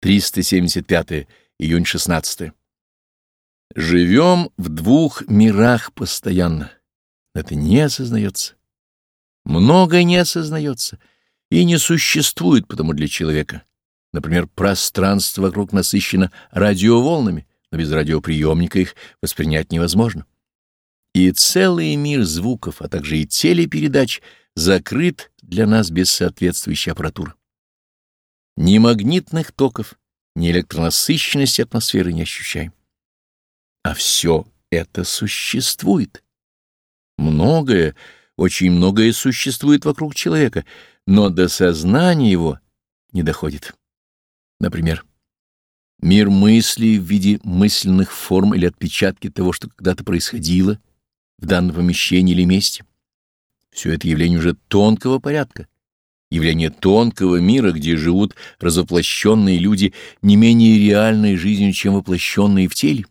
375 июнь 16 Живем в двух мирах постоянно. Это не осознается. Многое не осознается и не существует потому для человека. Например, пространство вокруг насыщено радиоволнами, но без радиоприемника их воспринять невозможно. И целый мир звуков, а также и телепередач закрыт для нас без соответствующей аппаратуры. Ни магнитных токов, ни электронасыщенности атмосферы не ощущаем. А все это существует. Многое, очень многое существует вокруг человека, но до сознания его не доходит. Например, мир мыслей в виде мысленных форм или отпечатки того, что когда-то происходило в данном помещении или месте. Все это явление уже тонкого порядка, явление тонкого мира, где живут разоплощенные люди не менее реальной жизнью, чем воплощенные в теле.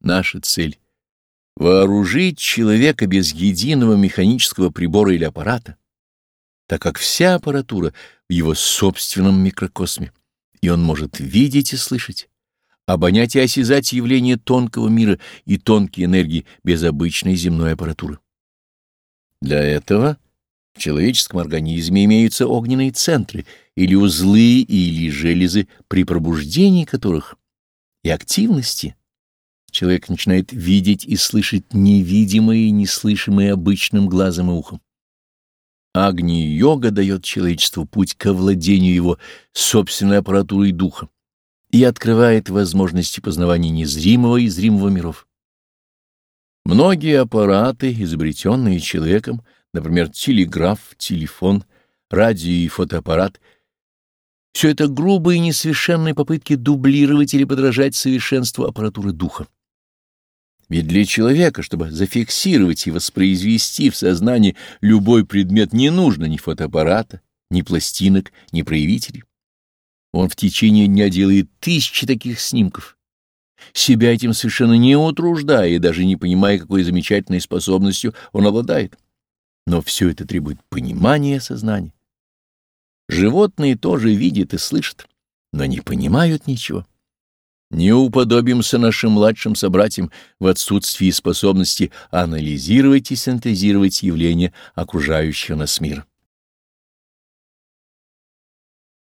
Наша цель — вооружить человека без единого механического прибора или аппарата, так как вся аппаратура в его собственном микрокосме, и он может видеть и слышать, обонять и осязать явления тонкого мира и тонкие энергии без обычной земной аппаратуры. Для этого в человеческом организме имеются огненные центры или узлы или железы, при пробуждении которых и активности человек начинает видеть и слышать невидимое и неслышимое обычным глазом и ухом. Агни-йога дает человечеству путь к овладению его собственной аппаратурой духа и открывает возможности познавания незримого и зримого миров. Многие аппараты, изобретенные человеком, например, телеграф, телефон, радио и фотоаппарат, все это грубые и несовершенные попытки дублировать или подражать совершенству аппаратуры духа. Ведь для человека, чтобы зафиксировать и воспроизвести в сознании любой предмет, не нужно ни фотоаппарата, ни пластинок, ни проявителей. Он в течение дня делает тысячи таких снимков, себя этим совершенно не утруждая и даже не понимая, какой замечательной способностью он обладает. Но все это требует понимания и осознания. Животные тоже видят и слышат, но не понимают ничего. Не уподобимся нашим младшим собратьям в отсутствии способности анализировать и синтезировать явления окружающего нас мира.